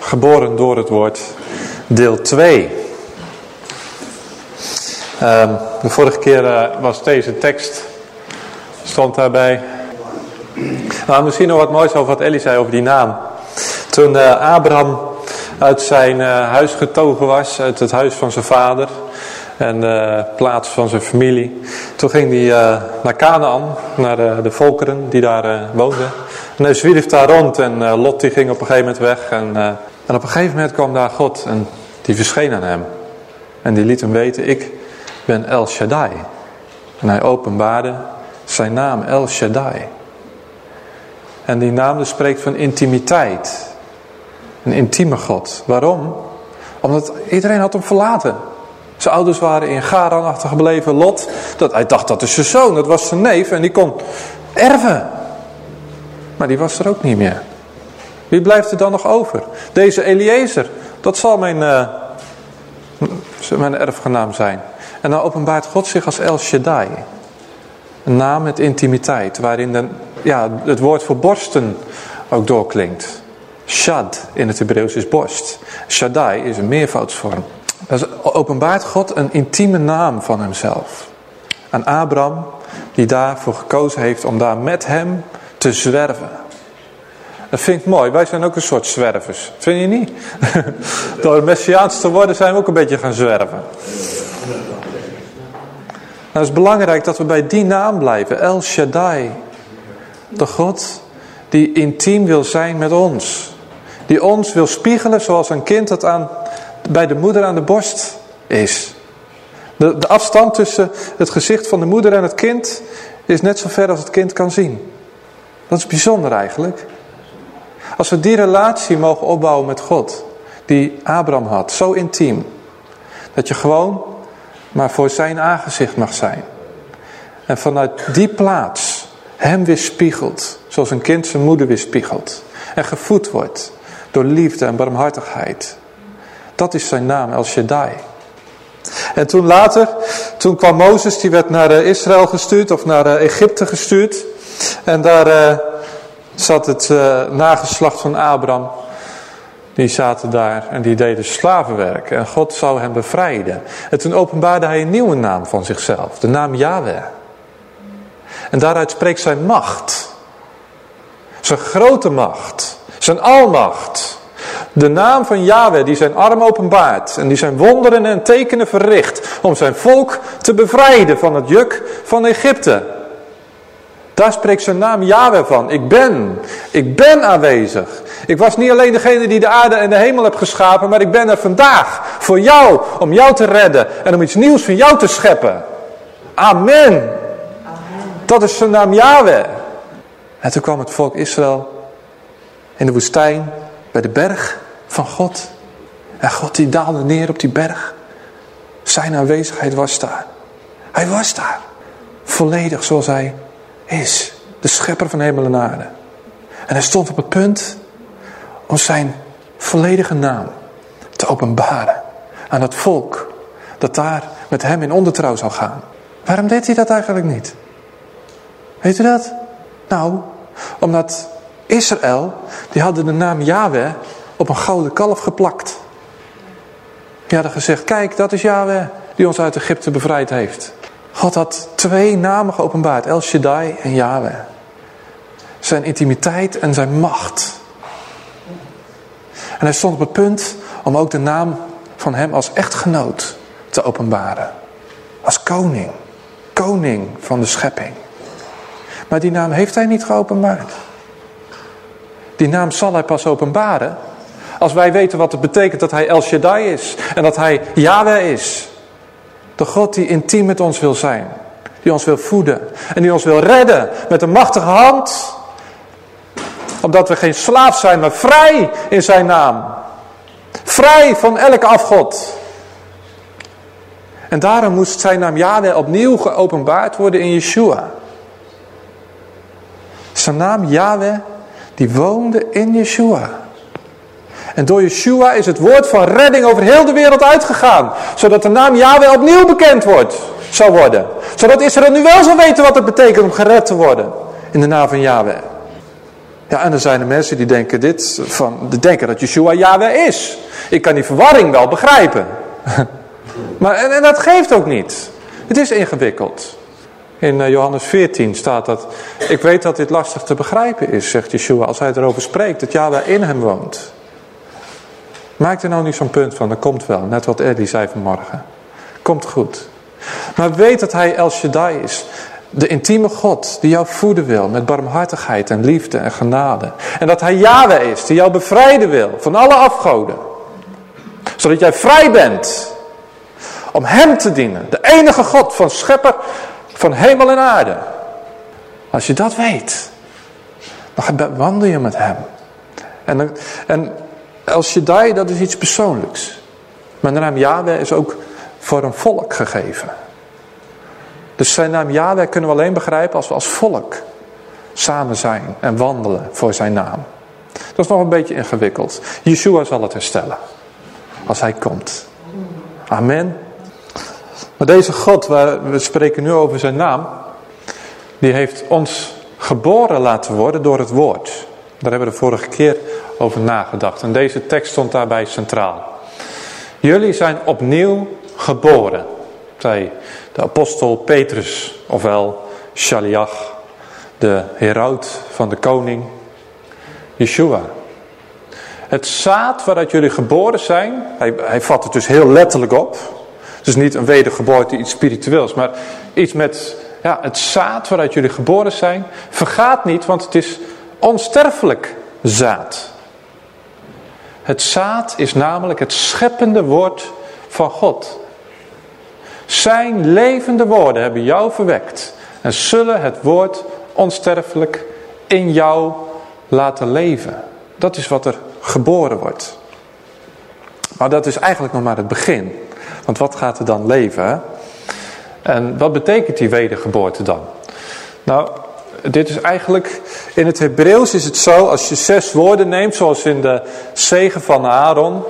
Geboren door het woord, deel 2. Ehm, de vorige keer eh, was deze tekst, stond daarbij. Nou, misschien nog wat moois over wat Ellie zei over die naam. Toen eh, Abraham uit zijn eh, huis getogen was, uit het huis van zijn vader en de plaats van zijn familie. Toen ging hij naar Canaan, naar de volkeren die daar woonden. En hij zwierf daar rond en Lot die ging op een gegeven moment weg. En, en op een gegeven moment kwam daar God en die verscheen aan hem. En die liet hem weten, ik ben El Shaddai. En hij openbaarde zijn naam El Shaddai. En die naam dus spreekt van intimiteit. Een intieme God. Waarom? Omdat iedereen had hem verlaten. Zijn ouders waren in Garan achtergebleven. Lot, dat, hij dacht dat is zijn zoon, dat was zijn neef en die kon erven. Maar die was er ook niet meer. Wie blijft er dan nog over? Deze Eliezer, dat zal mijn, uh, mijn erfgenaam zijn. En dan openbaart God zich als El Shaddai. Een naam met intimiteit, waarin de, ja, het woord voor borsten ook doorklinkt. Shad in het Hebreeuws is borst. Shaddai is een meervoudsvorm. Dus openbaart God een intieme naam van hemzelf. Aan Abraham, die daarvoor gekozen heeft om daar met hem te zwerven. Dat vind ik mooi. Wij zijn ook een soort zwervers. Vind je niet? Door messiaans te worden zijn we ook een beetje gaan zwerven. Nou, het is belangrijk dat we bij die naam blijven. El Shaddai. De God die intiem wil zijn met ons. Die ons wil spiegelen zoals een kind dat aan, bij de moeder aan de borst is. De, de afstand tussen het gezicht van de moeder en het kind is net zo ver als het kind kan zien. Dat is bijzonder eigenlijk. Als we die relatie mogen opbouwen met God, die Abraham had, zo intiem. Dat je gewoon maar voor zijn aangezicht mag zijn. En vanuit die plaats hem weer spiegelt, zoals een kind zijn moeder weer spiegelt. En gevoed wordt door liefde en barmhartigheid. Dat is zijn naam, El Shaddai. En toen later, toen kwam Mozes, die werd naar eh, Israël gestuurd of naar eh, Egypte gestuurd. En daar uh, zat het uh, nageslacht van Abraham. Die zaten daar en die deden slavenwerk. En God zou hem bevrijden. En toen openbaarde hij een nieuwe naam van zichzelf. De naam Yahweh. En daaruit spreekt zijn macht. Zijn grote macht. Zijn almacht. De naam van Yahweh die zijn arm openbaart. En die zijn wonderen en tekenen verricht. Om zijn volk te bevrijden van het juk van Egypte. Daar spreekt zijn naam Yahweh van. Ik ben. Ik ben aanwezig. Ik was niet alleen degene die de aarde en de hemel heb geschapen. Maar ik ben er vandaag voor jou. Om jou te redden. En om iets nieuws van jou te scheppen. Amen. Amen. Dat is zijn naam Yahweh. En toen kwam het volk Israël in de woestijn. Bij de berg van God. En God die daalde neer op die berg. Zijn aanwezigheid was daar. Hij was daar. Volledig zoals hij is. De schepper van hemel en aarde. En hij stond op het punt om zijn volledige naam te openbaren aan het volk dat daar met hem in ondertrouw zou gaan. Waarom deed hij dat eigenlijk niet? Weet u dat? Nou, omdat Israël, die hadden de naam Yahweh op een gouden kalf geplakt. Die hadden gezegd, kijk dat is Yahweh die ons uit Egypte bevrijd heeft. Had twee namen geopenbaard. El Shaddai en Yahweh. Zijn intimiteit en zijn macht. En hij stond op het punt om ook de naam van hem als echtgenoot te openbaren. Als koning. Koning van de schepping. Maar die naam heeft hij niet geopenbaard. Die naam zal hij pas openbaren als wij weten wat het betekent dat hij El Shaddai is. En dat hij Yahweh is. De God die intiem met ons wil zijn. Die ons wil voeden. En die ons wil redden met een machtige hand. Omdat we geen slaaf zijn, maar vrij in zijn naam. Vrij van elke afgod. En daarom moest zijn naam Yahweh opnieuw geopenbaard worden in Yeshua. Zijn naam Yahweh, die woonde in Yeshua. En door Yeshua is het woord van redding over heel de wereld uitgegaan. Zodat de naam Yahweh opnieuw bekend wordt, zou worden. Zodat Israël nu wel zal weten wat het betekent om gered te worden. In de naam van Yahweh. Ja, en er zijn er mensen die denken, dit van, die denken dat Yeshua Yahweh is. Ik kan die verwarring wel begrijpen. maar, en, en dat geeft ook niet. Het is ingewikkeld. In eh, Johannes 14 staat dat, ik weet dat dit lastig te begrijpen is, zegt Yeshua, als hij erover spreekt, dat Yahweh in hem woont. Maak er nou niet zo'n punt van, dat komt wel, net wat Eddie zei vanmorgen. Komt goed. Maar weet dat hij El Shaddai is. De intieme God die jou voeden wil met barmhartigheid en liefde en genade. En dat hij Yahweh is die jou bevrijden wil van alle afgoden. Zodat jij vrij bent om hem te dienen. De enige God van schepper van hemel en aarde. Als je dat weet, dan wandel je met hem. En, en je die, dat is iets persoonlijks. Maar de naam Yahweh is ook voor een volk gegeven. Dus zijn naam Yahweh kunnen we alleen begrijpen als we als volk samen zijn en wandelen voor zijn naam. Dat is nog een beetje ingewikkeld. Yeshua zal het herstellen. Als hij komt. Amen. Maar deze God, waar we spreken nu over zijn naam. Die heeft ons geboren laten worden door het woord. Daar hebben we de vorige keer over nagedacht. En deze tekst stond daarbij centraal. Jullie zijn opnieuw geboren, zei de apostel Petrus, ofwel Shaliach, de heraut van de koning, Yeshua. Het zaad waaruit jullie geboren zijn, hij, hij vat het dus heel letterlijk op. Dus niet een wedergeboorte, iets spiritueels, maar iets met ja, het zaad waaruit jullie geboren zijn, vergaat niet, want het is onsterfelijk zaad. Het zaad is namelijk het scheppende woord van God. Zijn levende woorden hebben jou verwekt en zullen het woord onsterfelijk in jou laten leven. Dat is wat er geboren wordt. Maar dat is eigenlijk nog maar het begin. Want wat gaat er dan leven? En wat betekent die wedergeboorte dan? Nou, dit is eigenlijk, in het Hebreeuws is het zo, als je zes woorden neemt, zoals in de zegen van Aaron.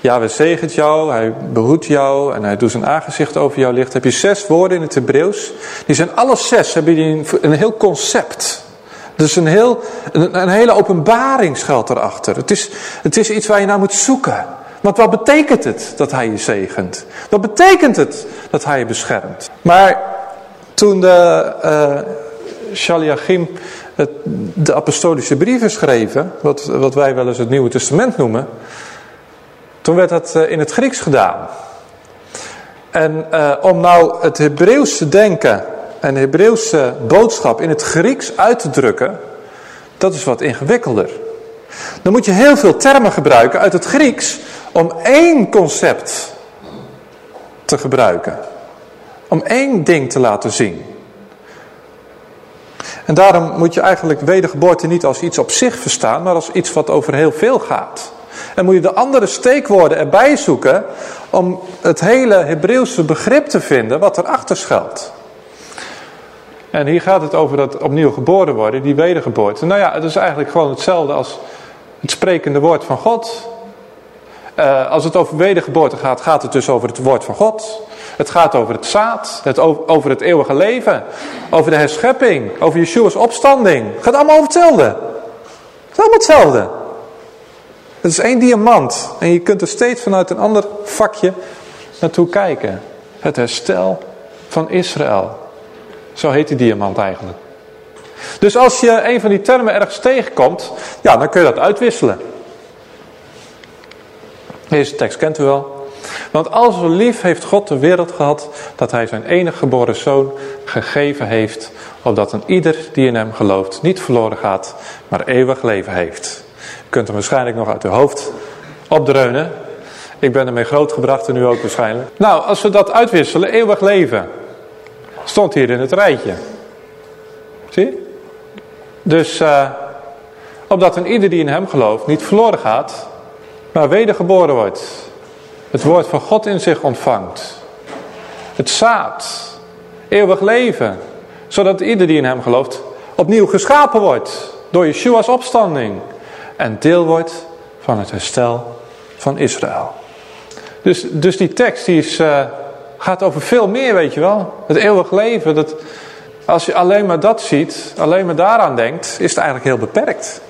Ja, we zegent jou, hij behoedt jou en hij doet zijn aangezicht over jou licht. Heb je zes woorden in het Hebreeuws. Die zijn alle zes, hebben die een, heel concept. Dus een, heel, een, hele openbaring schuilt erachter. Het is, het is iets waar je naar moet zoeken. Want wat betekent het dat hij je zegent? Wat betekent het dat hij je beschermt? Maar toen de... Uh, Shaliachim de apostolische brieven schreven, wat, wat wij wel eens het Nieuwe Testament noemen, toen werd dat eh, in het Grieks gedaan. En uh, om nou het Hebreeuwse denken en de Hebreeuwse boodschap in het Grieks uit te drukken, dat is wat ingewikkelder. Dan moet je heel veel termen gebruiken uit het Grieks om één concept te gebruiken. Om één ding te laten zien. En daarom moet je eigenlijk wedergeboorte niet als iets op zich verstaan, maar als iets wat over heel veel gaat. En moet je de andere steekwoorden erbij zoeken om het hele Hebreeuwse begrip te vinden wat erachter schuilt. En hier gaat het over dat opnieuw geboren worden, die wedergeboorte. Nou ja, het is eigenlijk gewoon hetzelfde als het sprekende woord van God. Uh, als het over wedergeboorte gaat, gaat het dus over het woord van God. Het gaat over het zaad, het over het eeuwige leven, over de herschepping, over Yeshua's opstanding. Het gaat allemaal over hetzelfde. Het is allemaal hetzelfde. Het is één diamant en je kunt er steeds vanuit een ander vakje naartoe kijken. Het herstel van Israël. Zo heet die diamant eigenlijk. Dus als je een van die termen ergens tegenkomt, ja, dan kun je dat uitwisselen. Deze tekst kent u wel. Want al zo lief heeft God de wereld gehad dat hij zijn enige geboren zoon gegeven heeft, opdat een ieder die in hem gelooft niet verloren gaat, maar eeuwig leven heeft. U kunt hem waarschijnlijk nog uit uw hoofd opdreunen. Ik ben ermee grootgebracht en u ook waarschijnlijk. Nou, als we dat uitwisselen, eeuwig leven, stond hier in het rijtje. Zie Dus, uh, opdat een ieder die in hem gelooft niet verloren gaat, maar wedergeboren wordt het woord van God in zich ontvangt. Het zaad. Eeuwig leven. Zodat ieder die in hem gelooft opnieuw geschapen wordt. Door Yeshua's opstanding. En deel wordt van het herstel van Israël. Dus, dus die tekst die is, uh, gaat over veel meer, weet je wel. Het eeuwig leven. Dat, als je alleen maar dat ziet, alleen maar daaraan denkt, is het eigenlijk heel beperkt.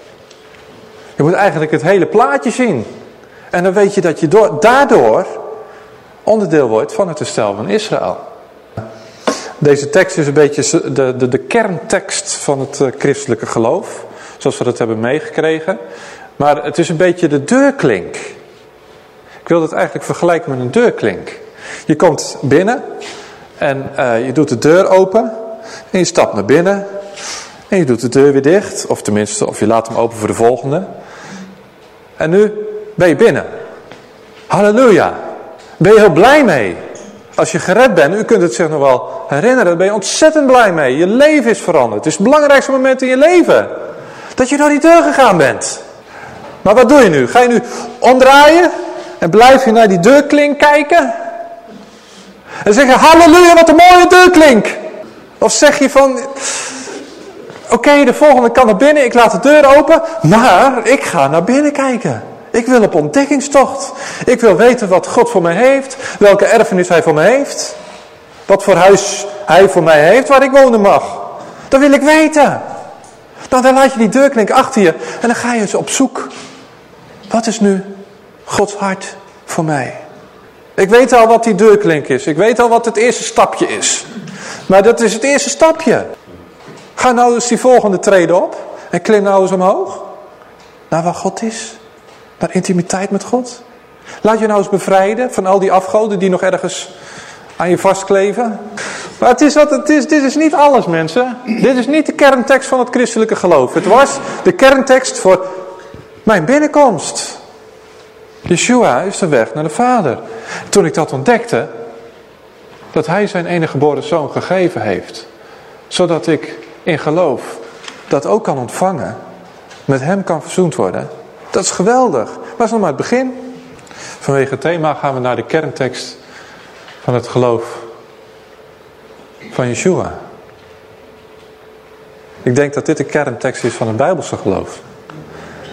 Je moet eigenlijk het hele plaatje zien. En dan weet je dat je door, daardoor onderdeel wordt van het herstel van Israël. Deze tekst is een beetje de, de, de kerntekst van het uh, christelijke geloof. Zoals we dat hebben meegekregen. Maar het is een beetje de deurklink. Ik wil het eigenlijk vergelijken met een deurklink. Je komt binnen en uh, je doet de deur open. En je stapt naar binnen. En je doet de deur weer dicht. Of tenminste, of je laat hem open voor de volgende. En nu ben je binnen. Halleluja. Ben je heel blij mee. Als je gered bent, u kunt het zich nog wel herinneren, daar ben je ontzettend blij mee. Je leven is veranderd. Het is het belangrijkste moment in je leven. Dat je door die deur gegaan bent. Maar wat doe je nu? Ga je nu omdraaien en blijf je naar die deurklink kijken? En zeg je, halleluja, wat een mooie deurklink. Of zeg je van, oké, de volgende kan naar binnen, ik laat de deur open, maar ik ga naar binnen kijken. Ik wil op ontdekkingstocht. Ik wil weten wat God voor mij heeft, welke erfenis hij voor mij heeft. Wat voor huis hij voor mij heeft waar ik wonen mag. Dat wil ik weten. Dan, dan laat je die deurklink achter je en dan ga je eens op zoek. Wat is nu Gods hart voor mij? Ik weet al wat die deurklink is. Ik weet al wat het eerste stapje is. Maar dat is het eerste stapje. Ga nou eens die volgende trede op. En klim nou eens omhoog. Naar waar God is. Naar intimiteit met God. Laat je nou eens bevrijden van al die afgoden die nog ergens aan je vastkleven. Maar het is wat het is. Dit is niet alles mensen. Dit is niet de kerntekst van het christelijke geloof. Het was de kerntekst voor mijn binnenkomst. Yeshua is de weg naar de Vader. Toen ik dat ontdekte, dat hij zijn enige geboren zoon gegeven heeft. Zodat ik in geloof dat ook kan ontvangen. Met hem kan verzoend worden. Dat is geweldig. Maar is nog maar het begin. Vanwege het thema gaan we naar de kerntekst van het geloof van Yeshua. Ik denk dat dit de kerntekst is van het Bijbelse geloof.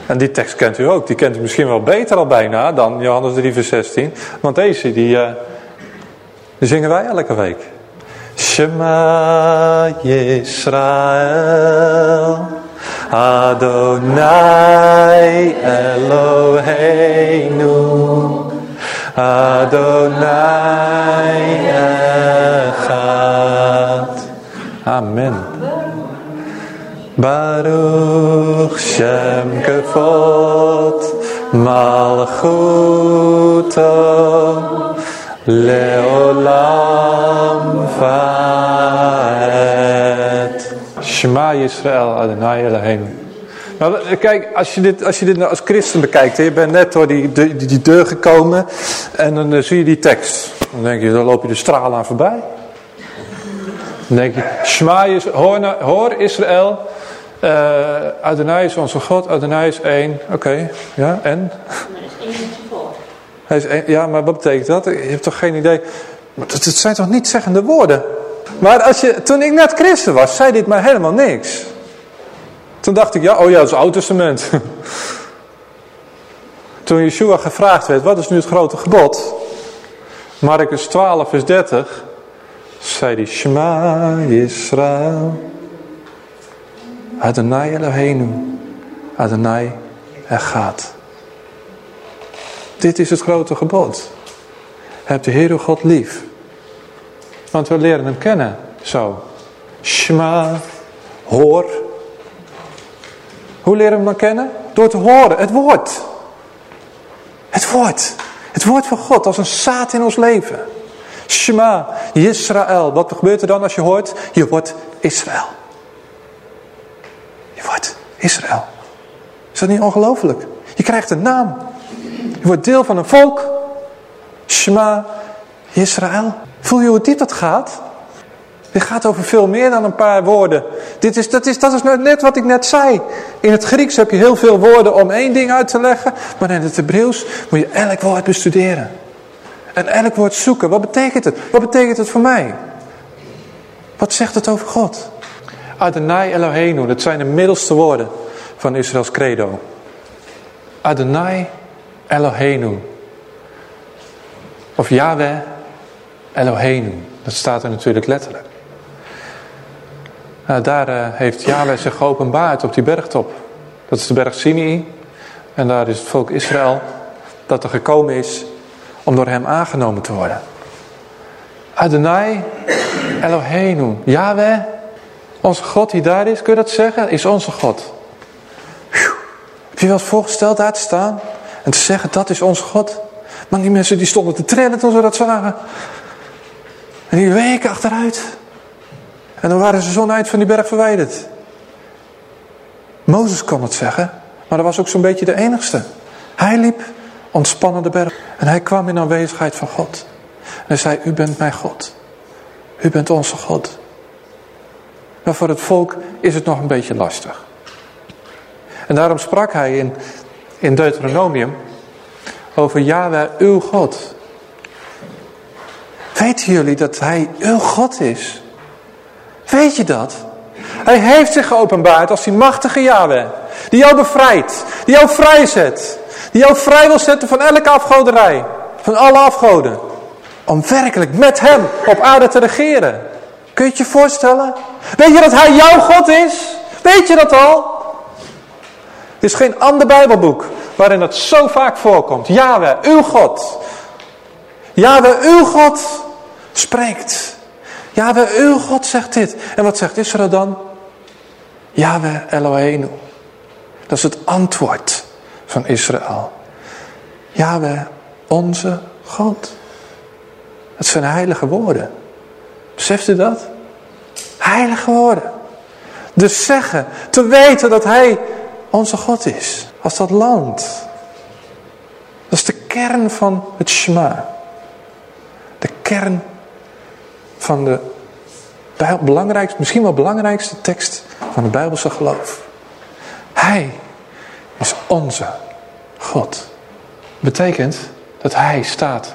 En die tekst kent u ook. Die kent u misschien wel beter al bijna dan Johannes 3 vers 16. Want deze, die, uh, die zingen wij elke week. Shema Yisrael Adonai Eloheinu. Adonai Echad. Amen. Baruch Shem Kevod Malchuto Leolam Vaet Shema Yisrael Adonai Eloheinu nou, kijk, als je dit, als, je dit nou als christen bekijkt, hè, je bent net door die, die, die deur gekomen en dan uh, zie je die tekst. Dan denk je, dan loop je de straal aan voorbij. Dan denk je, Shema, hoor, hoor Israël, uh, Adonai is onze God, Adonai is één. Oké, okay, ja, en? Hij is één, ja, maar wat betekent dat? Je hebt toch geen idee? Maar het zijn toch niet zeggende woorden? Maar als je, toen ik net christen was, zei dit mij helemaal niks. Toen dacht ik, ja, oh ja, dat is Oud Testament. Toen Yeshua gevraagd werd, wat is nu het grote gebod? Marcus 12 vers 30, zei hij, Shema Yisrael. Adonai Eloheinu. Adonai Echad. Dit is het grote gebod. Heb de Heer God lief. Want we leren hem kennen. Zo. Shema. Hoor. Hoe leren we hem dan kennen? Door te horen. Het woord. Het woord. Het woord van God als een zaad in ons leven. Shema. Israël. Wat gebeurt er dan als je hoort? Je wordt Israël. Je wordt Israël. Is dat niet ongelooflijk? Je krijgt een naam. Je wordt deel van een volk. Shema Israël. Voel je hoe diep dat gaat? Dit gaat over veel meer dan een paar woorden. Dit is, dat, is, dat is net wat ik net zei. In het Grieks heb je heel veel woorden om één ding uit te leggen. Maar in het Hebreeuws moet je elk woord bestuderen. En elk woord zoeken. Wat betekent het? Wat betekent het voor mij? Wat zegt het over God? Adonai Eloheinu, dat zijn de middelste woorden van Israëls credo. Adonai Eloheinu. Of Yahweh Eloheinu. Dat staat er natuurlijk letterlijk. Nou, daar uh, heeft Yahweh zich geopenbaard op die bergtop. Dat is de berg Sinai. En daar is het volk Israël dat er gekomen is om door hem aangenomen te worden. Adonai Eloheinu. Yahweh, onze God die daar is, kun je dat zeggen? Is onze God. Heb je wel eens voorgesteld daar te staan en te zeggen dat is onze God? Maar die mensen die stonden te trillen toen ze dat zagen. En die weken achteruit. En dan waren ze zo'n eind van die berg verwijderd. Mozes kon het zeggen, maar dat was ook zo'n beetje de enigste. Hij liep ontspannen de berg en hij kwam in aanwezigheid van God. En hij zei, u bent mijn God. U bent onze God. Maar voor het volk is het nog een beetje lastig. En daarom sprak hij in, in Deuteronomium over Yahweh, uw God. Weten jullie dat hij uw God is? Weet je dat? Hij heeft zich geopenbaard als die machtige Yahweh. Die jou bevrijdt. Die jou vrijzet. Die jou vrij wil zetten van elke afgoderij. Van alle afgoden. Om werkelijk met hem op aarde te regeren. Kun je het je voorstellen? Weet je dat hij jouw God is? Weet je dat al? Er is geen ander bijbelboek waarin dat zo vaak voorkomt. Yahweh, uw God. Yahweh, uw God spreekt. Yahweh, uw God zegt dit. En wat zegt Israël dan? Yahweh Eloheinu. Dat is het antwoord van Israël. Yahweh, onze God. Dat zijn heilige woorden. Beseft u dat? Heilige woorden. Dus zeggen, te weten dat hij onze God is. Als dat land. Dat is de kern van het Shema. De kern van de belangrijkste, misschien wel belangrijkste tekst van het Bijbelse geloof. Hij is onze God. Betekent dat hij staat.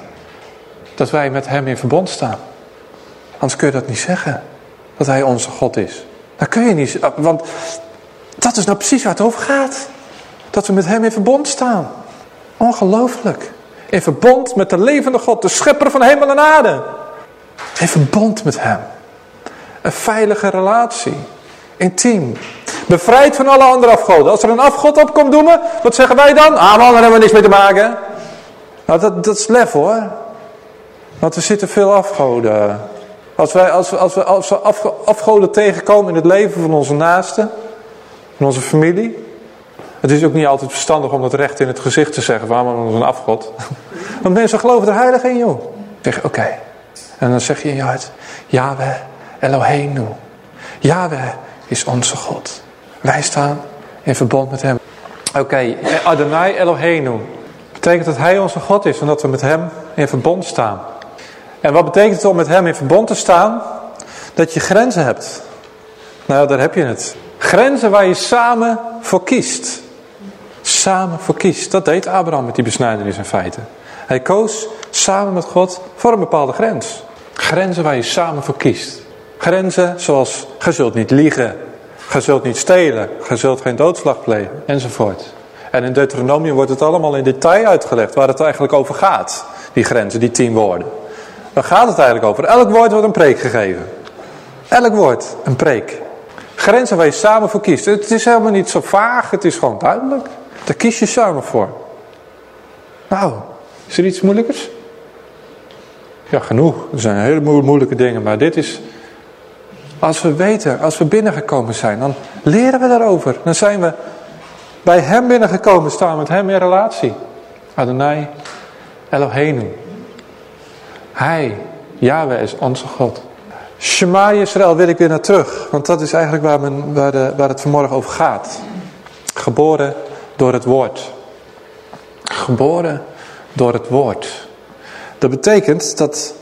Dat wij met hem in verbond staan. Anders kun je dat niet zeggen. Dat hij onze God is. Dat kun je niet. Want dat is nou precies waar het over gaat. Dat we met hem in verbond staan. Ongelooflijk. In verbond met de levende God. De schepper van hemel en aarde. In verbond met hem. Een veilige relatie. Intiem. Bevrijd van alle andere afgoden. Als er een afgod op komt doemen, wat zeggen wij dan? Ah man, daar hebben we niks mee te maken. Nou, dat, dat is lef hoor. Want er zitten veel afgoden. Als, wij, als we, als we, als we afgoden tegenkomen in het leven van onze naasten, van onze familie. Het is ook niet altijd verstandig om dat recht in het gezicht te zeggen, waarom is een afgod. Want mensen geloven er heilig in joh. Zeg oké. En dan zeg je in je hart, Yahweh Eloheinu. Yahweh is onze God. Wij staan in verbond met hem. Oké, Adonai Eloheinu. Betekent dat hij onze God is en dat we met hem in verbond staan. En wat betekent het om met hem in verbond te staan? Dat je grenzen hebt. Nou, daar heb je het. Grenzen waar je samen voor kiest. Samen voor kiest. Dat deed Abraham met die besnijdenis in feite. Hij koos samen met God voor een bepaalde grens. Grenzen waar je samen voor kiest. Grenzen zoals, je zult niet liegen. Je zult niet stelen. Je zult geen doodslag plegen. Enzovoort. En in Deuteronomium wordt het allemaal in detail uitgelegd waar het eigenlijk over gaat. Die grenzen, die tien woorden. Waar gaat het eigenlijk over? Elk woord wordt een preek gegeven. Elk woord een preek. Grenzen waar je samen voor kiest. Het is helemaal niet zo vaag, het is gewoon duidelijk. Daar kies je samen voor. Nou, is er iets moeilijkers? Ja, genoeg. Er zijn hele moeilijke dingen, maar dit is... Als we weten, als we binnengekomen zijn, dan leren we daarover. Dan zijn we bij hem binnengekomen, staan met hem in relatie. Adonai Eloheinu. Hij, Yahweh is onze God. Shema Israël wil ik weer naar terug. Want dat is eigenlijk waar, waar, de, waar het vanmorgen over gaat. Geboren door het woord. Geboren door het woord. Dat betekent dat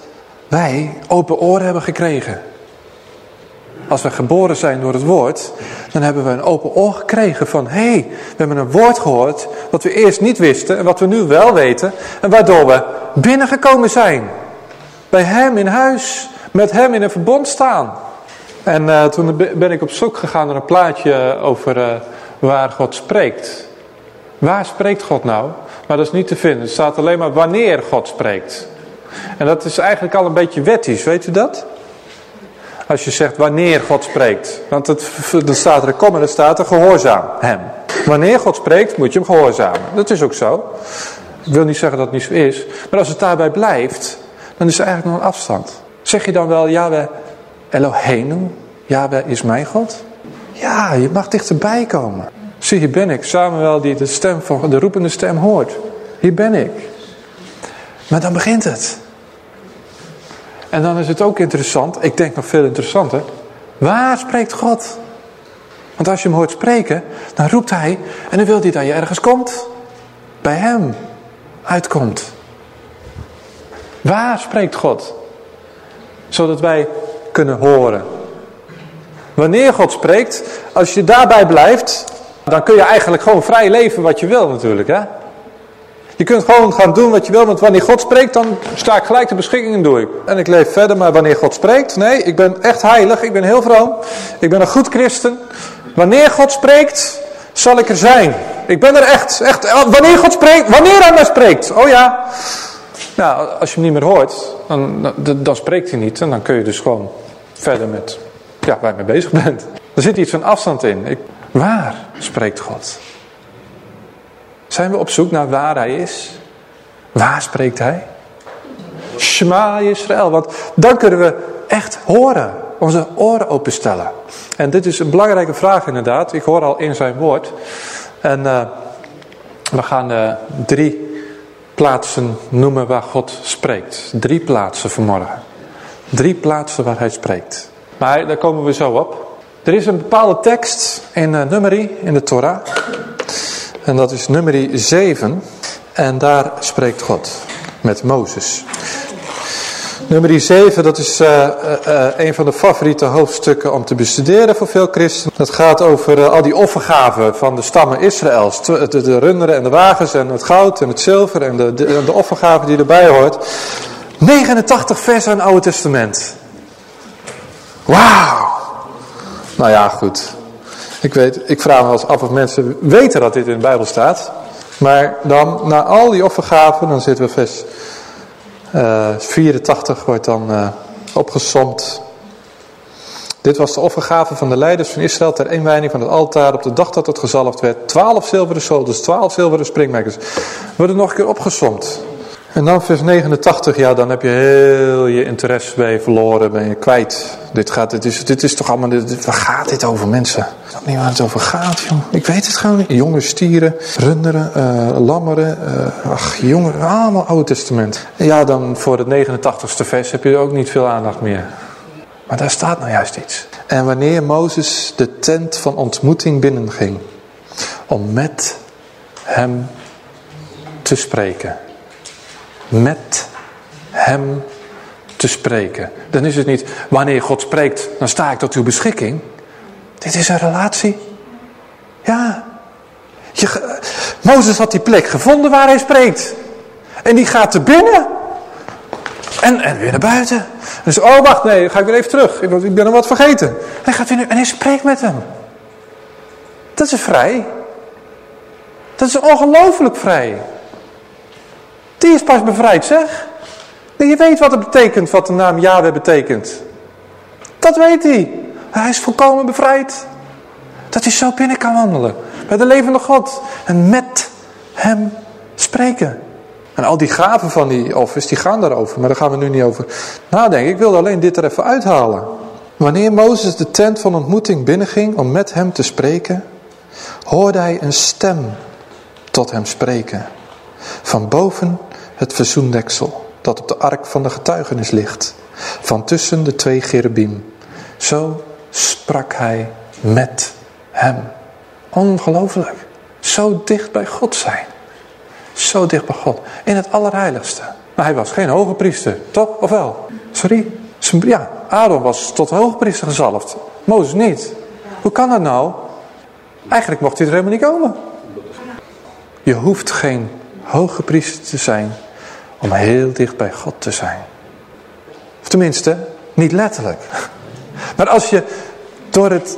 wij open oren hebben gekregen. Als we geboren zijn door het woord, dan hebben we een open oor gekregen van... hé, hey, we hebben een woord gehoord wat we eerst niet wisten en wat we nu wel weten... en waardoor we binnengekomen zijn. Bij hem in huis. Met hem in een verbond staan. En uh, toen ben ik op zoek gegaan naar een plaatje over uh, waar God spreekt. Waar spreekt God nou? Maar dat is niet te vinden. Er staat alleen maar wanneer God spreekt. En dat is eigenlijk al een beetje wettisch, weet u dat? Als je zegt wanneer God spreekt. Want het, er staat er kom en er staat er gehoorzaam hem. Wanneer God spreekt moet je hem gehoorzamen. Dat is ook zo. Ik wil niet zeggen dat het niet zo is. Maar als het daarbij blijft, dan is er eigenlijk nog een afstand. Zeg je dan wel, Yahweh Eloheinu, Yahweh is mijn God? Ja, je mag dichterbij komen. Zie, hier ben ik, Samuel die de, stem van, de roepende stem hoort. Hier ben ik. Maar dan begint het. En dan is het ook interessant, ik denk nog veel interessanter. Waar spreekt God? Want als je hem hoort spreken, dan roept hij en dan wil hij dat je ergens komt. Bij hem uitkomt. Waar spreekt God? Zodat wij kunnen horen. Wanneer God spreekt, als je daarbij blijft, dan kun je eigenlijk gewoon vrij leven wat je wil natuurlijk. Hè? Je kunt gewoon gaan doen wat je wil, want wanneer God spreekt, dan sta ik gelijk de beschikking en doe ik. En ik leef verder, maar wanneer God spreekt, nee, ik ben echt heilig, ik ben heel vroom, ik ben een goed christen. Wanneer God spreekt, zal ik er zijn. Ik ben er echt, echt, wanneer God spreekt, wanneer hij maar spreekt, oh ja. Nou, als je hem niet meer hoort, dan, dan, dan spreekt hij niet en dan kun je dus gewoon verder met ja, waar je mee bezig bent. Er zit iets van afstand in. Ik, waar spreekt God? Zijn we op zoek naar waar hij is? Waar spreekt hij? Shema Israël. Want dan kunnen we echt horen. Onze oren openstellen. En dit is een belangrijke vraag inderdaad. Ik hoor al in zijn woord. En uh, we gaan uh, drie plaatsen noemen waar God spreekt. Drie plaatsen vanmorgen. Drie plaatsen waar hij spreekt. Maar daar komen we zo op. Er is een bepaalde tekst in uh, Numeri, in de Torah. En dat is Numeri 7. En daar spreekt God met Mozes. Nummer 7, dat is uh, een van de favoriete hoofdstukken om te bestuderen voor veel christenen. Dat gaat over al die offergaven van de stammen Israëls. De, de, de, runderen en de wagens en het goud en het zilver en de, de, offergaven die erbij hoort. 89 versen in het Oude Testament. Wauw. Nou ja, goed. Ik, weet, ik vraag me wel af of mensen weten dat dit in de Bijbel staat. Maar dan, na al die offergaven, dan zitten we vers uh, 84 wordt dan uh, opgesomd. Dit was de offergave van de leiders van Israël ter inwijding van het altaar op de dag dat het gezalfd werd. Twaalf zilveren schotels, twaalf zilveren springmekkers. Worden nog een keer opgesomd. En dan vers 89, ja, dan heb je heel je interesse bij verloren, ben je kwijt. Dit, gaat, dit, is, dit is toch allemaal, dit, waar gaat dit over mensen? Ik weet niet waar het over gaat, joh. Ik weet het gewoon niet. Jonge stieren, runderen, uh, lammeren, uh, ach, jongeren, allemaal Oude Testament. Ja, dan voor het 89ste vers heb je ook niet veel aandacht meer. Maar daar staat nou juist iets. En wanneer Mozes de tent van ontmoeting binnenging, om met hem te spreken met hem te spreken. Dan is het niet, wanneer God spreekt, dan sta ik tot uw beschikking. Dit is een relatie. Ja. Je, Mozes had die plek gevonden waar hij spreekt. En die gaat er binnen. En, en weer naar buiten. Dus, oh wacht, nee, ga ik weer even terug. Ik, ik ben hem wat vergeten. hij gaat weer en hij spreekt met hem. Dat is vrij. Dat is ongelooflijk vrij. Die is pas bevrijd, zeg. Je weet wat het betekent, wat de naam Yahweh betekent. Dat weet hij. Hij is volkomen bevrijd. Dat hij zo binnen kan wandelen. Bij de levende God. En met hem spreken. En al die gaven van die offers, die gaan daarover. Maar daar gaan we nu niet over nadenken. Ik wilde alleen dit er even uithalen. Wanneer Mozes de tent van ontmoeting binnenging om met hem te spreken, hoorde hij een stem tot hem spreken. Van boven het verzoendeksel dat op de ark van de getuigenis ligt, van tussen de twee cherubim. Zo sprak hij met hem. Ongelooflijk. Zo dicht bij God zijn. Zo dicht bij God. In het allerheiligste. Maar hij was geen hoge priester, toch? Of wel? Sorry? Ja, Aaron was tot hoge priester gezalfd. Mozes niet. Hoe kan dat nou? Eigenlijk mocht hij er helemaal niet komen. Je hoeft geen hoge priester te zijn om heel dicht bij God te zijn. Of tenminste, niet letterlijk. Maar als je door, het,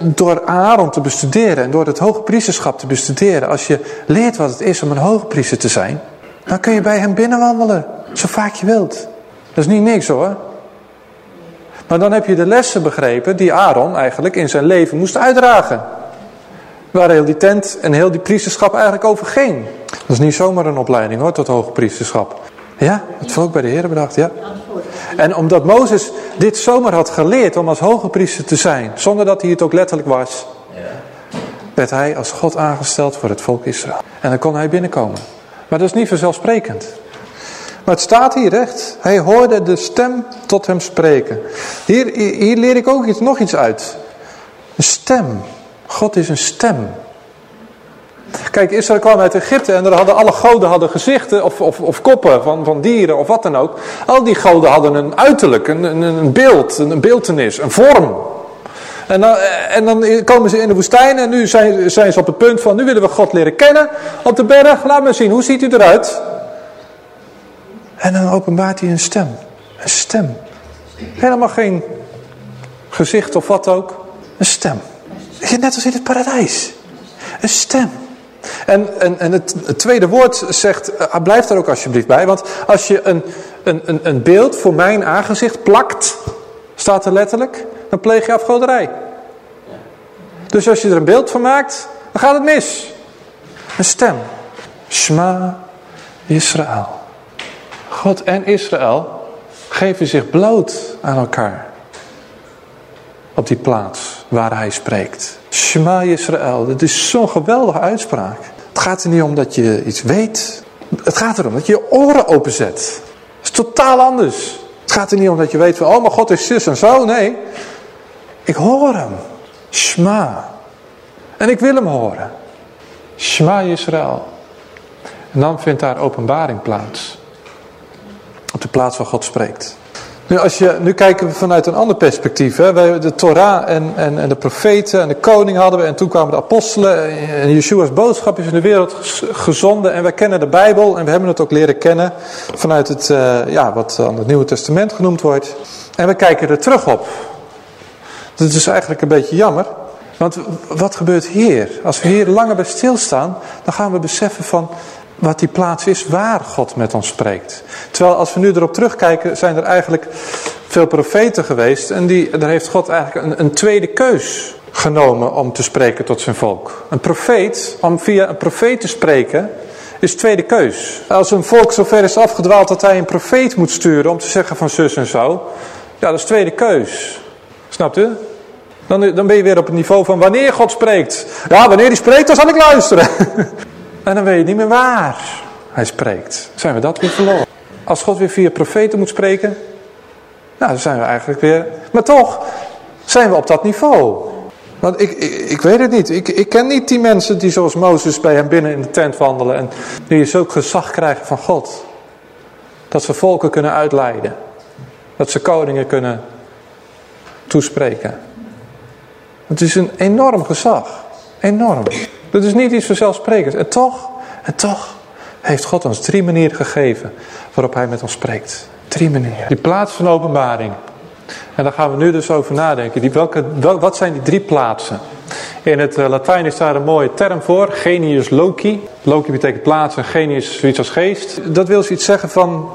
door Aaron te bestuderen en door het hoge priesterschap te bestuderen, als je leert wat het is om een hoge priester te zijn, dan kun je bij hem binnenwandelen, zo vaak je wilt. Dat is niet niks hoor. Maar dan heb je de lessen begrepen die Aaron eigenlijk in zijn leven moest uitdragen. Waar heel die tent en heel die priesterschap eigenlijk over ging. Dat is niet zomaar een opleiding hoor, tot hoge priesterschap. Ja, viel ook bij de Heer bedacht, ja. En omdat Mozes dit zomaar had geleerd om als hoge priester te zijn, zonder dat hij het ook letterlijk was, werd hij als God aangesteld voor het volk Israël. En dan kon hij binnenkomen. Maar dat is niet vanzelfsprekend. Maar het staat hier echt. Hij hoorde de stem tot hem spreken. Hier, hier leer ik ook iets, nog iets uit. Een stem. God is een stem. Kijk, Israël kwam uit Egypte en er hadden alle goden hadden gezichten of, of, of koppen van, van dieren of wat dan ook. Al die goden hadden een uiterlijk, een, een, een beeld, een beeltenis, een vorm. En dan, en dan komen ze in de woestijn en nu zijn, zijn ze op het punt van, nu willen we God leren kennen op de berg. Laat me zien, hoe ziet u eruit? En dan openbaart hij een stem. Een stem. Helemaal geen gezicht of wat ook. Een stem. Net als in het paradijs. Een stem. En, en, en het, tweede woord zegt, uh, blijf daar ook alsjeblieft bij. Want als je een, een, een beeld voor mijn aangezicht plakt, staat er letterlijk, dan pleeg je afgoderij. Dus als je er een beeld van maakt, dan gaat het mis. Een stem. Shma Israël. God en Israël geven zich bloot aan elkaar. Op die plaats waar hij spreekt. Shema Israël, dat is zo'n geweldige uitspraak. Het gaat er niet om dat je iets weet. Het gaat erom dat je je oren openzet. Dat is totaal anders. Het gaat er niet om dat je weet van, oh maar God is zus en zo. Nee, ik hoor hem. Shema. En ik wil hem horen. Shema Israël. En dan vindt daar openbaring plaats. Op de plaats waar God spreekt. Nu, als je, nu kijken we vanuit een ander perspectief. Hè. Wij, de Torah en, en, en de profeten en de koning hadden we. En toen kwamen de apostelen. En Yeshua's boodschap is in de wereld gezonden. En wij kennen de Bijbel. En we hebben het ook leren kennen. Vanuit het, uh, ja, wat dan het Nieuwe Testament genoemd wordt. En we kijken er terug op. Dat is eigenlijk een beetje jammer. Want wat gebeurt hier? Als we hier langer bij stilstaan. Dan gaan we beseffen van wat die plaats is waar God met ons spreekt. Terwijl als we nu erop terugkijken, zijn er eigenlijk veel profeten geweest. En die, daar heeft God eigenlijk een, een tweede keus genomen om te spreken tot zijn volk. Een profeet, om via een profeet te spreken, is tweede keus. Als een volk zo ver is afgedwaald dat hij een profeet moet sturen om te zeggen van zus en zo. Ja, dat is tweede keus. Snapt u? Dan, dan ben je weer op het niveau van wanneer God spreekt. Ja, wanneer hij spreekt, dan zal ik luisteren. En dan weet je niet meer waar hij spreekt. Zijn we dat weer verloren. Als God weer via profeten moet spreken. Nou, dan zijn we eigenlijk weer... Maar toch zijn we op dat niveau. Want ik, ik, ik weet het niet. Ik, ik ken niet die mensen die zoals Mozes bij hem binnen in de tent wandelen. En die zulk gezag krijgen van God. Dat ze volken kunnen uitleiden. Dat ze koningen kunnen toespreken. Het is een enorm gezag. Enorm. Dat is niet iets vanzelfsprekends. En toch, en toch heeft God ons drie manieren gegeven waarop hij met ons spreekt. Drie manieren. Die plaats van openbaring. En daar gaan we nu dus over nadenken. Die, welke, wel, wat zijn die drie plaatsen? In het uh, Latijn is daar een mooie term voor. Genius loci. Loci betekent plaats en genius zoiets als geest. Dat wil iets zeggen van...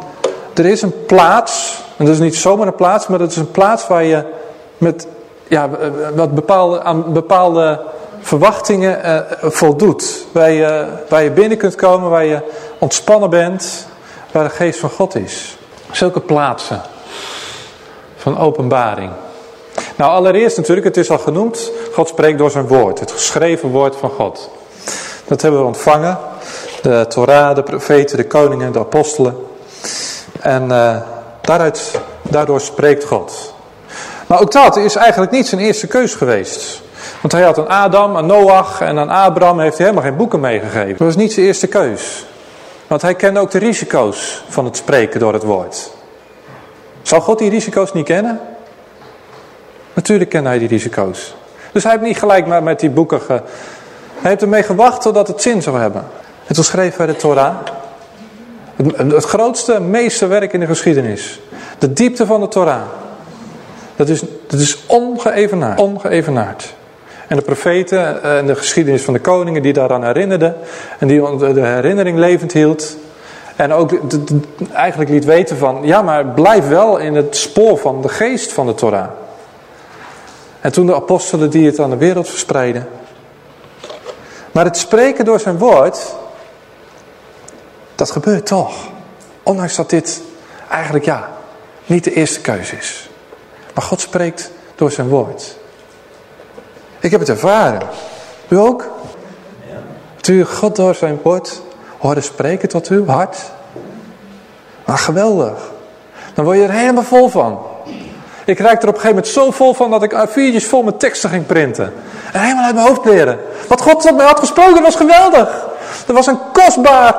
Er is een plaats. En dat is niet zomaar een plaats. Maar dat is een plaats waar je met... Ja, wat bepaalde, aan bepaalde verwachtingen uh, voldoet. Waar je, waar je binnen kunt komen, waar je ontspannen bent, waar de geest van God is. Zulke plaatsen van openbaring. Nou allereerst natuurlijk, het is al genoemd, God spreekt door zijn woord. Het geschreven woord van God. Dat hebben we ontvangen. De Torah, de profeten, de koningen, de apostelen. En uh, daaruit, daardoor spreekt God. Maar ook dat is eigenlijk niet zijn eerste keus geweest. Want hij had aan Adam, aan Noach en aan Abraham heeft hij helemaal geen boeken meegegeven. Dat was niet zijn eerste keus. Want hij kende ook de risico's van het spreken door het woord. Zou God die risico's niet kennen? Natuurlijk kende hij die risico's. Dus hij heeft niet gelijk maar met die boeken ge... Hij heeft ermee gewacht totdat het zin zou hebben. Het was geschreven bij de Torah. Het, het grootste, meeste werk in de geschiedenis. De diepte van de Torah. Dat is, dat is ongeëvenaard. Ongeëvenaard. En de profeten en de geschiedenis van de koningen die daaraan herinnerden. En die de herinnering levend hield. En ook eigenlijk liet weten van, ja maar blijf wel in het spoor van de geest van de Torah. En toen de apostelen die het aan de wereld verspreiden. Maar het spreken door zijn woord, dat gebeurt toch. Ondanks dat dit eigenlijk ja, niet de eerste keuze is. Maar God spreekt door zijn woord. Ik heb het ervaren. U ook? Toen u God door zijn woord hoorde spreken tot uw hart. Maar geweldig. Dan word je er helemaal vol van. Ik raakte er op een gegeven moment zo vol van dat ik A4'tjes vol met teksten ging printen. En helemaal uit mijn hoofd leren. Wat God tot mij had gesproken was geweldig. Dat was een kostbaar,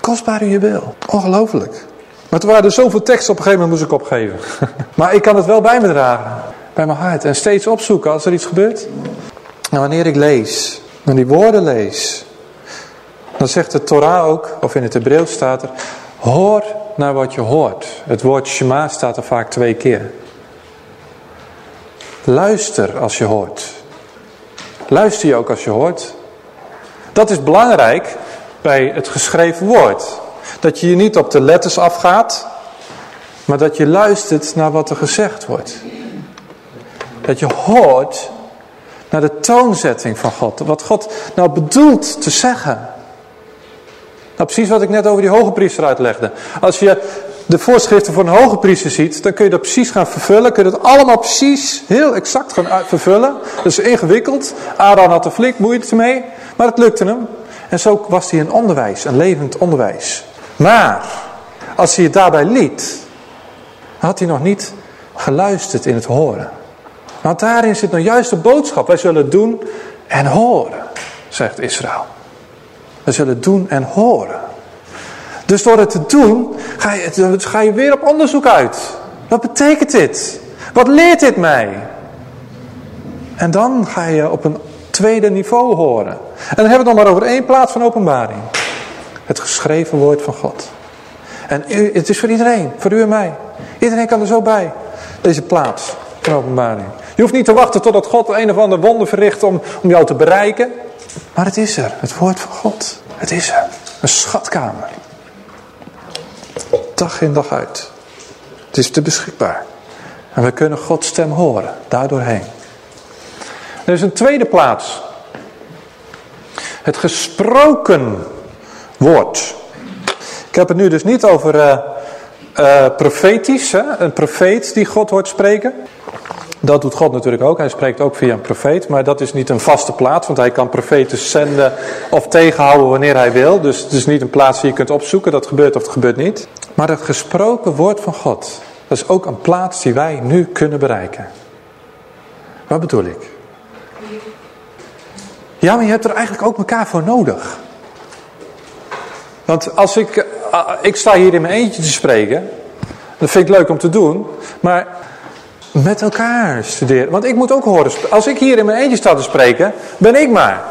kostbare juweel. Ongelooflijk. Maar toen waren er zoveel teksten, op een gegeven moment moest ik opgeven. maar ik kan het wel bij me dragen. Bij mijn hart. En steeds opzoeken als er iets gebeurt. En wanneer ik lees, en die woorden lees. Dan zegt de Torah ook, of in het Hebreeuws staat er. Hoor naar wat je hoort. Het woord Shema staat er vaak twee keer. Luister als je hoort. Luister je ook als je hoort. Dat is belangrijk bij het geschreven woord. Dat je je niet op de letters afgaat, maar dat je luistert naar wat er gezegd wordt. Dat je hoort naar de toonzetting van God. Wat God nou bedoelt te zeggen. Nou, precies wat ik net over die hoge priester uitlegde. Als je de voorschriften voor een hoge priester ziet, dan kun je dat precies gaan vervullen. Kun je dat allemaal precies, heel exact gaan vervullen. Dat is ingewikkeld. Aaron had er flink moeite mee, maar het lukte hem. En zo was hij een onderwijs, een levend onderwijs. Maar, als hij het daarbij liet, had hij nog niet geluisterd in het horen. Want daarin zit nou juist de boodschap. Wij zullen doen en horen, zegt Israël. We zullen doen en horen. Dus door het te doen, ga je, ga je weer op onderzoek uit. Wat betekent dit? Wat leert dit mij? En dan ga je op een tweede niveau horen. En dan hebben we het nog maar over één plaats van openbaring. Het geschreven woord van God. En het is voor iedereen, voor u en mij. Iedereen kan er zo bij. Deze plaats openbaring. Je hoeft niet te wachten totdat God een of ander wonder verricht om, om jou te bereiken. Maar het is er, het woord van God. Het is er, een schatkamer. Dag in dag uit. Het is te beschikbaar. En we kunnen Gods stem horen, daardoorheen. Er is een tweede plaats. Het gesproken woord. Ik heb het nu dus niet over uh, uh, profetisch, hè? een profeet die God hoort spreken. Dat doet God natuurlijk ook. Hij spreekt ook via een profeet. Maar dat is niet een vaste plaats. Want hij kan profeten zenden of tegenhouden wanneer hij wil. Dus het is niet een plaats die je kunt opzoeken. Dat gebeurt of het gebeurt niet. Maar het gesproken woord van God. Dat is ook een plaats die wij nu kunnen bereiken. Wat bedoel ik? Ja, maar je hebt er eigenlijk ook elkaar voor nodig. Want als ik, eh, ik sta hier in mijn eentje te spreken. Dat vind ik leuk om te doen. Maar met elkaar studeren. Want ik moet ook horen. Als ik hier in mijn eentje sta te spreken, ben ik maar.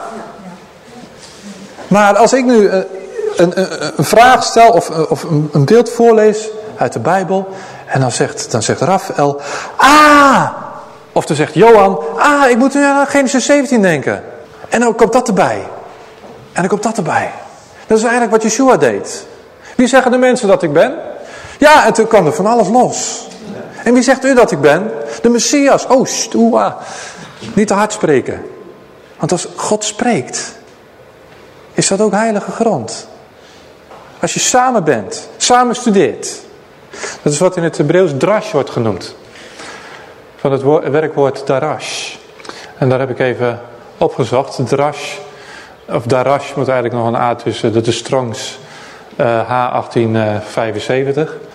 Maar als ik nu een, een, een vraag stel of, of een beeld voorlees uit de Bijbel. En dan zegt, dan zegt Raphaël, ah! Of dan zegt Johan, ah, ik moet nu aan Genesis 17 denken. En dan komt dat erbij. En dan komt dat erbij. Dat is eigenlijk wat Yeshua deed. Wie zeggen de mensen dat ik ben? Ja, en toen kwam er van alles los. En wie zegt u dat ik ben? De Messias. Oh, stoa. Niet te hard spreken. Want als God spreekt, is dat ook heilige grond. Als je samen bent, samen studeert. Dat is wat in het Hebreeuws drash wordt genoemd. Van het werkwoord darash. En daar heb ik even opgezocht. Drash, of darash moet eigenlijk nog een A tussen. Dat is Strongs H1875.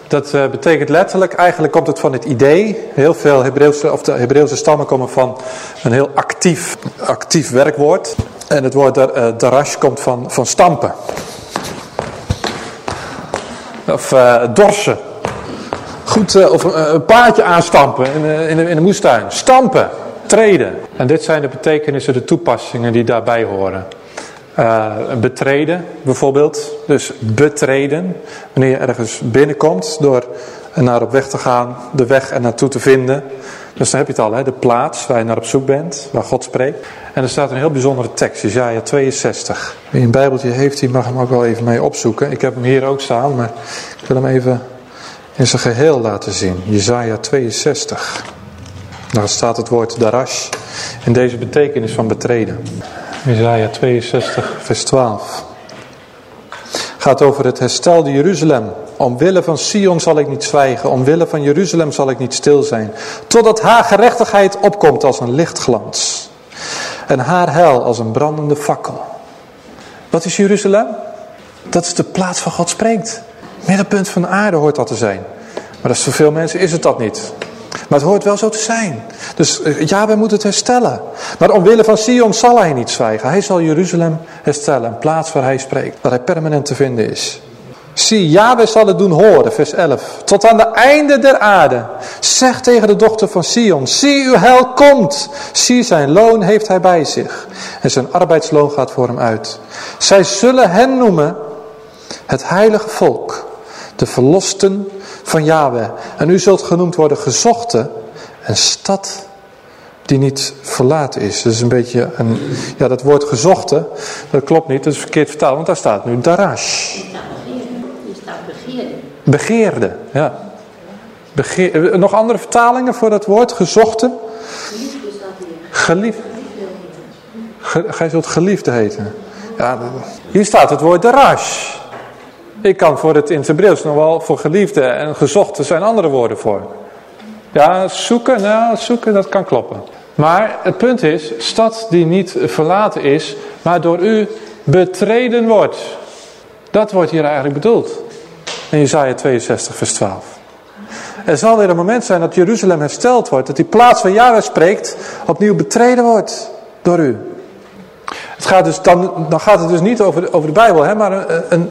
Dat uh, betekent letterlijk, eigenlijk komt het van het idee. Heel veel Hebreeuwse, of de Hebreeuwse stammen komen van een heel actief, actief werkwoord. En het woord darash komt van, van stampen. Of uh, dorsen. Goed, of een paardje aanstampen in, in, in de moestuin. Stampen, treden. En dit zijn de betekenissen, de toepassingen die daarbij horen. Uh, betreden bijvoorbeeld. Dus betreden. Wanneer je ergens binnenkomt door naar op weg te gaan, de weg er naartoe te vinden. Dus dan heb je het al, hè? de plaats waar je naar op zoek bent, waar God spreekt. En er staat een heel bijzondere tekst, Isaiah 62. Wie een bijbeltje heeft, die mag hem ook wel even mee opzoeken. Ik heb hem hier ook staan, maar ik wil hem even in zijn geheel laten zien. Isaiah 62. Daar staat het woord darash in deze betekenis van betreden. Isaiah 62, vers 12. Gaat over het herstelde Jeruzalem. Omwille van Sion zal ik niet zwijgen, omwille van Jeruzalem zal ik niet stil zijn. Totdat haar gerechtigheid opkomt als een lichtglans. En haar hel als een brandende fakkel. Wat is Jeruzalem? Dat is de plaats waar God spreekt. Middenpunt van de aarde hoort dat te zijn. Maar dat is voor veel mensen is het dat niet. Maar het hoort wel zo te zijn. Dus eh, ja, wij moeten het herstellen. Maar omwille van Sion zal hij niet zwijgen. Hij zal Jeruzalem herstellen. Een plaats waar hij spreekt. Waar hij permanent te vinden is. Zie, Yahweh zal het doen horen, vers 11. Tot aan de einde der aarde. Zeg tegen de dochter van Sion. Zie, uw hel komt. Zie, zijn loon heeft hij bij zich. En zijn arbeidsloon gaat voor hem uit. Zij zullen hen noemen het heilige volk. De verlosten van Yahweh. En u zult genoemd worden gezochte. Een stad die niet verlaten is. Is een beetje een, ja dat woord gezochte, dat klopt niet, dat is verkeerd vertaald, want daar staat nu darash. Begeerde, ja. Begeer, nog andere vertalingen voor dat woord, gezochte? Geliefd. Gij zult geliefde heten. Ja, hier staat het woord darash. Ik kan voor het in het Hebreeuws nog wel voor geliefde en gezochte zijn andere woorden voor. Ja, zoeken, nou, zoeken, dat kan kloppen. Maar het punt is, stad die niet verlaten is, maar door u betreden wordt. Dat wordt hier eigenlijk bedoeld. In Isaiah 62 vers 12. Er zal weer een moment zijn dat Jeruzalem hersteld wordt. Dat die plaats waar Yahweh spreekt opnieuw betreden wordt door u. Het gaat dus dan, dan gaat het dus niet over, over de Bijbel, hè, maar een, een,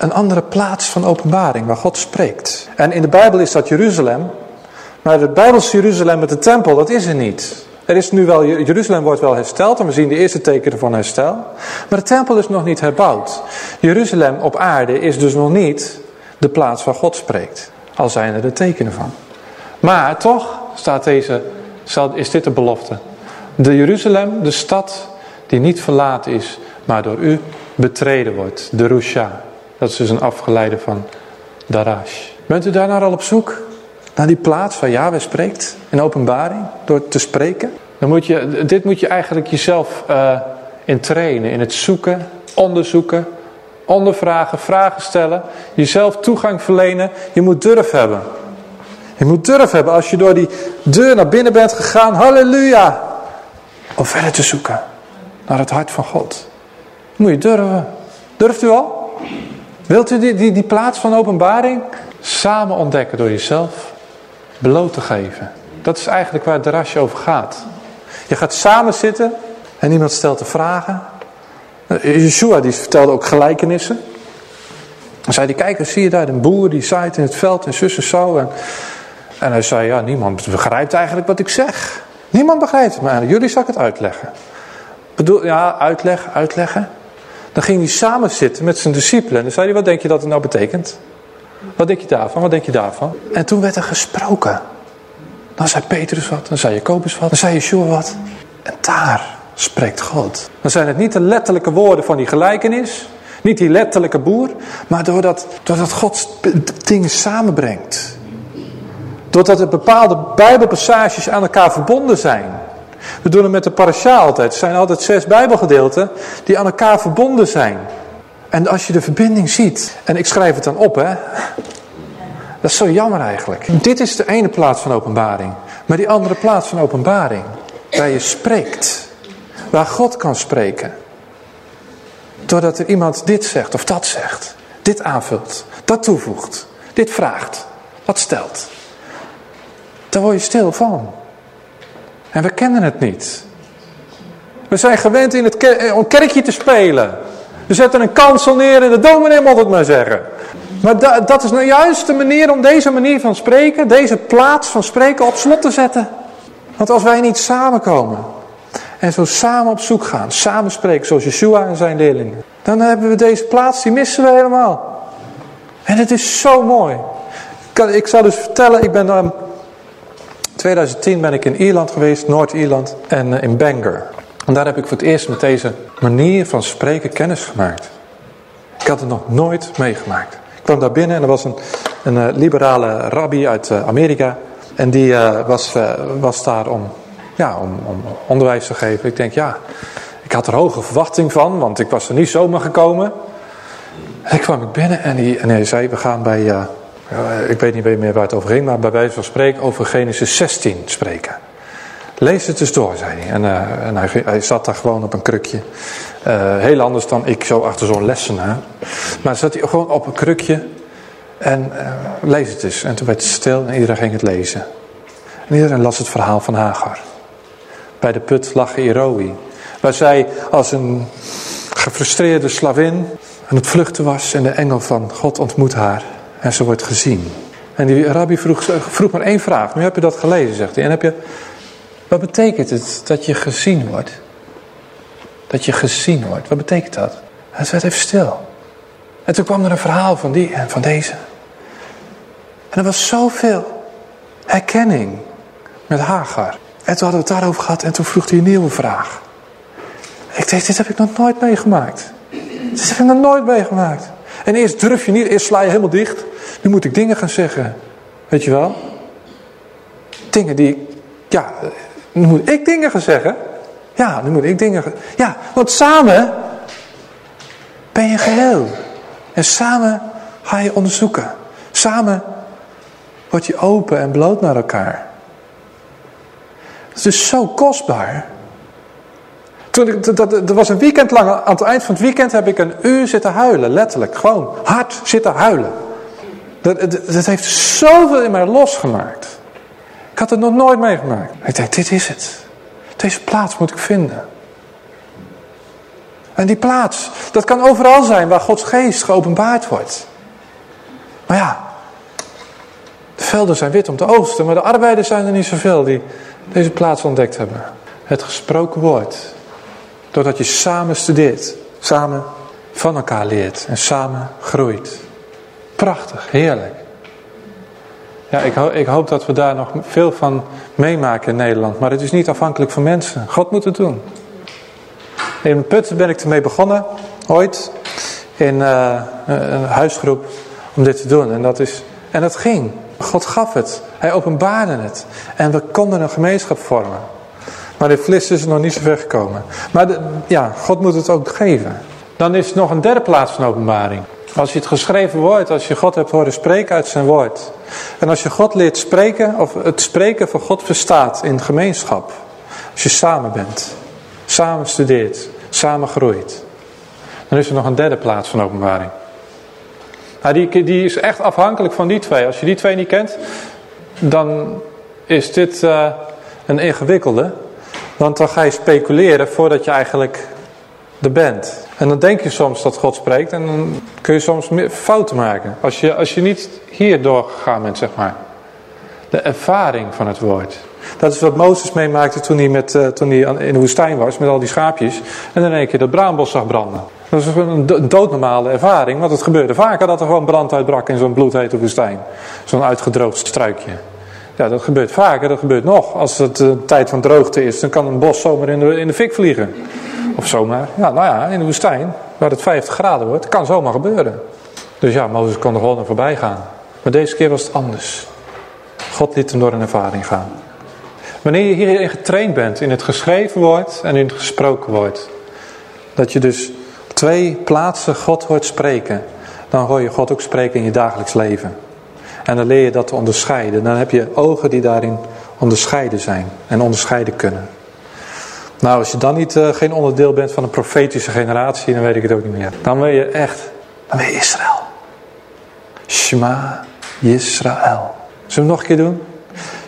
een andere plaats van openbaring waar God spreekt. En in de Bijbel is dat Jeruzalem. Maar het Bijbelse Jeruzalem met de tempel, dat is er niet. Er is nu wel, Jeruzalem wordt wel hersteld en we zien de eerste tekenen van herstel. Maar de tempel is nog niet herbouwd. Jeruzalem op aarde is dus nog niet de plaats waar God spreekt. Al zijn er de tekenen van. Maar toch staat deze, is dit de belofte. De Jeruzalem, de stad die niet verlaten is, maar door u betreden wordt. De Rusha. Dat is dus een afgeleide van Darash. Bent u daar nou al op zoek? Naar die plaats waar Yahweh spreekt? In openbaring? Door te spreken? Dan moet je, dit moet je eigenlijk jezelf uh, in trainen. In het zoeken, onderzoeken, ondervragen, vragen stellen. Jezelf toegang verlenen. Je moet durf hebben. Je moet durf hebben als je door die deur naar binnen bent gegaan. Halleluja! Om verder te zoeken. Naar het hart van God. Moet je durven. Durft u al? Wilt u die, die, die plaats van openbaring samen ontdekken door jezelf bloot te geven? Dat is eigenlijk waar het rasje over gaat. Je gaat samen zitten en iemand stelt de vragen. Yeshua die vertelde ook gelijkenissen. Dan zei hij, kijk, zie je daar een boer die zaait in het veld en zussen zo. En, en hij zei, ja, niemand begrijpt eigenlijk wat ik zeg. Niemand begrijpt het, maar jullie zal ik het uitleggen. Bedoel, ja, uitleg, uitleggen. Dan ging hij samen zitten met zijn discipelen. En dan zei hij, wat denk je dat het nou betekent? Wat denk je daarvan? Wat denk je daarvan? En toen werd er gesproken. Dan zei Petrus wat, dan zei Jacobus wat, dan zei Yeshua wat. En daar spreekt God. Dan zijn het niet de letterlijke woorden van die gelijkenis. Niet die letterlijke boer. Maar doordat, doordat God dingen samenbrengt. Doordat er bepaalde bijbelpassages aan elkaar verbonden zijn. We doen het met de parasha altijd. Er zijn altijd zes bijbelgedeelten die aan elkaar verbonden zijn. En als je de verbinding ziet, en ik schrijf het dan op hè. Dat is zo jammer eigenlijk. Dit is de ene plaats van openbaring. Maar die andere plaats van openbaring, waar je spreekt. Waar God kan spreken. Doordat er iemand dit zegt of dat zegt. Dit aanvult. Dat toevoegt. Dit vraagt. Dat stelt. Daar word je stil van. En we kennen het niet. We zijn gewend in het eh, kerkje te spelen. We zetten een kansel neer en de dominee moet het maar zeggen. Maar dat is nou juist de manier om deze manier van spreken, deze plaats van spreken op slot te zetten. Want als wij niet samenkomen En zo samen op zoek gaan. Samen spreken zoals Yeshua en zijn leerlingen. Dan hebben we deze plaats, die missen we helemaal. En het is zo mooi. Ik, ik zal dus vertellen, ik ben 2010 ben ik in Ierland geweest, Noord-Ierland en eh, in Bangor. En daar heb ik voor het eerst met deze manier van spreken kennis gemaakt. Ik had het nog nooit meegemaakt. Ik kwam daar binnen en er was een, een uh, liberale rabbi uit uh, Amerika. En die was, was daar om, ja, om, om onderwijs te geven. Ik denk, ja, ik had er hoge verwachting van, want ik was er niet zomaar gekomen. En ik kwam ik binnen en, die, hij zei, we gaan bij, ik weet niet meer waar het over ging, maar bij wijze van spreken over Genesis 16 spreken. Lees het eens door, zei hij. En, uh, en hij, hij, zat daar gewoon op een krukje. Uh, heel anders dan ik zo achter zo'n lessenaar. Maar zat hij gewoon op een krukje en lees het eens. En toen werd het stil en iedereen ging het lezen. En iedereen las het verhaal van Hagar. Bij de put lag Iroi. Waar zij als een gefrustreerde slavin aan het vluchten was en de engel van God ontmoet haar. En ze wordt gezien. En die rabbi vroeg, vroeg maar één vraag. Nu heb je dat gelezen, zegt hij. En heb je, wat betekent het dat je gezien wordt? Dat je gezien wordt. Wat betekent dat? Ze werd even stil. En toen kwam er een verhaal van die en van deze. En er was zoveel herkenning met Hagar. En toen hadden we het daarover gehad en toen vroeg hij een nieuwe vraag. Ik dacht, dit heb ik nog nooit meegemaakt. Dit heb ik nog nooit meegemaakt. En eerst durf je niet, eerst sla je helemaal dicht. Nu moet ik dingen gaan zeggen. Weet je wel? Dingen die, ja, nu moet ik dingen gaan zeggen. Ja, nu moet ik dingen gaan. Ja, want samen ben je geheel. En samen ga je onderzoeken. Samen word je open en bloot naar elkaar. Het is zo kostbaar. Toen dat, er was een weekend lang, aan het eind van het weekend heb ik een uur zitten huilen, letterlijk. Gewoon hard zitten huilen. Dat heeft zoveel in mij losgemaakt. Ik had het nog nooit meegemaakt. Ik dacht, dit is het. Deze plaats moet ik vinden. En die plaats, dat kan overal zijn waar Gods geest geopenbaard wordt. Maar ja, de velden zijn wit om te oogsten, maar de arbeiders zijn er niet zoveel die deze plaats ontdekt hebben. Het gesproken woord. Doordat je samen studeert, samen van elkaar leert en samen groeit. Prachtig, heerlijk. Ja, ik, ik, hoop dat we daar nog veel van meemaken in Nederland. Maar het is niet afhankelijk van mensen. God moet het doen. In Putten ben ik ermee begonnen, ooit, in uh, een huisgroep, om dit te doen. En dat, is, en dat ging. God gaf het. Hij openbaarde het. En we konden een gemeenschap vormen. Maar in Vlis is het nog niet zo ver gekomen. Maar de, ja, God moet het ook geven. Dan is er nog een derde plaats van openbaring. Als je het geschreven woord, als je God hebt horen spreken uit zijn woord. En als je God leert spreken, of het spreken van God verstaat in gemeenschap. Als je samen bent, samen studeert, samen groeit. Dan is er nog een derde plaats van openbaring. Nou, die, die is echt afhankelijk van die twee. Als je die twee niet kent, dan is dit uh, een ingewikkelde. Want dan ga je speculeren voordat je eigenlijk er bent. En dan denk je soms dat God spreekt en dan kun je soms fouten maken. Als je, als je niet hier doorgegaan bent, zeg maar. De ervaring van het woord. Dat is wat Mozes meemaakte toen hij, met, uh, toen hij in de woestijn was met al die schaapjes. En dan een keer dat braambos zag branden. Dat is een doodnormale ervaring, want het gebeurde vaker dat er gewoon brand uitbrak in zo'n bloedhete woestijn. Zo'n uitgedroogd struikje. Ja, dat gebeurt vaker, dat gebeurt nog. Als het een tijd van droogte is, dan kan een bos zomaar in de, in de fik vliegen. Of zomaar, ja, nou ja, in de woestijn, waar het 50 graden wordt, kan zomaar gebeuren. Dus ja, Mozes kon er gewoon naar voorbij gaan. Maar deze keer was het anders. God liet hem door een ervaring gaan. Wanneer je hierin getraind bent, in het geschreven woord en in het gesproken woord. Dat je dus twee plaatsen God hoort spreken. Dan hoor je God ook spreken in je dagelijks leven. En dan leer je dat te onderscheiden. Dan heb je ogen die daarin onderscheiden zijn en onderscheiden kunnen. Nou, als je dan niet, uh, geen onderdeel bent van een profetische generatie, dan weet ik het ook niet meer. Dan ben je echt, dan ben je Israël. Shema Yisrael. Zullen we nog een keer doen?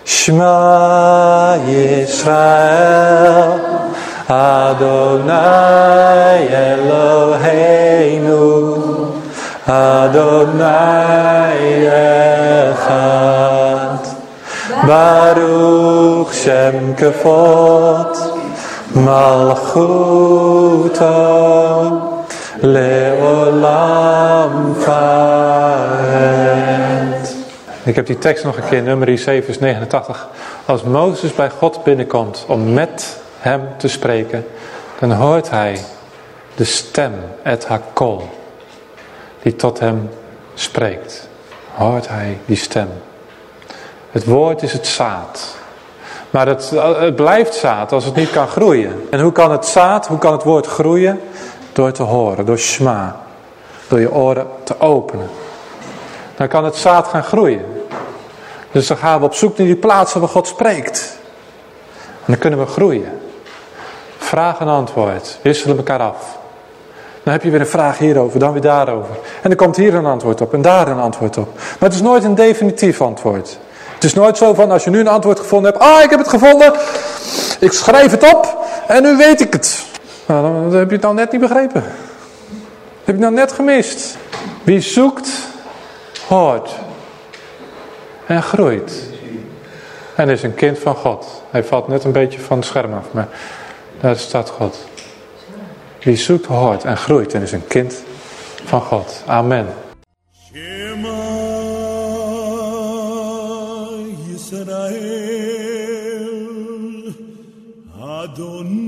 Shema Yisrael. Adonai Eloheinu. Adonai Echad. Baruch Shem Kefot. Leolam varet. Ik heb die tekst nog een keer, nummer 7 vers 89. Als Mozes bij God binnenkomt om met hem te spreken, dan hoort hij de stem, het hakol, die tot hem spreekt. Hoort hij die stem. Het woord is het zaad. Maar het, het blijft zaad als het niet kan groeien. En hoe kan het zaad, hoe kan het woord groeien? Door te horen, door shma. Door je oren te openen. Dan kan het zaad gaan groeien. Dus dan gaan we op zoek naar die plaatsen waar God spreekt. En dan kunnen we groeien. Vraag en antwoord. Wisselen elkaar af. Dan heb je weer een vraag hierover, dan weer daarover. En dan komt hier een antwoord op en daar een antwoord op. Maar het is nooit een definitief antwoord. Het is nooit zo van als je nu een antwoord gevonden hebt. Ah, ik heb het gevonden. Ik schrijf het op en nu weet ik het. Nou, dan heb je het nou net niet begrepen. Heb je het nou net gemist. Wie zoekt, hoort. En groeit. En is een kind van God. Hij valt net een beetje van het scherm af, maar daar staat God. Wie zoekt, hoort en groeit en is een kind van God. Amen. Adonai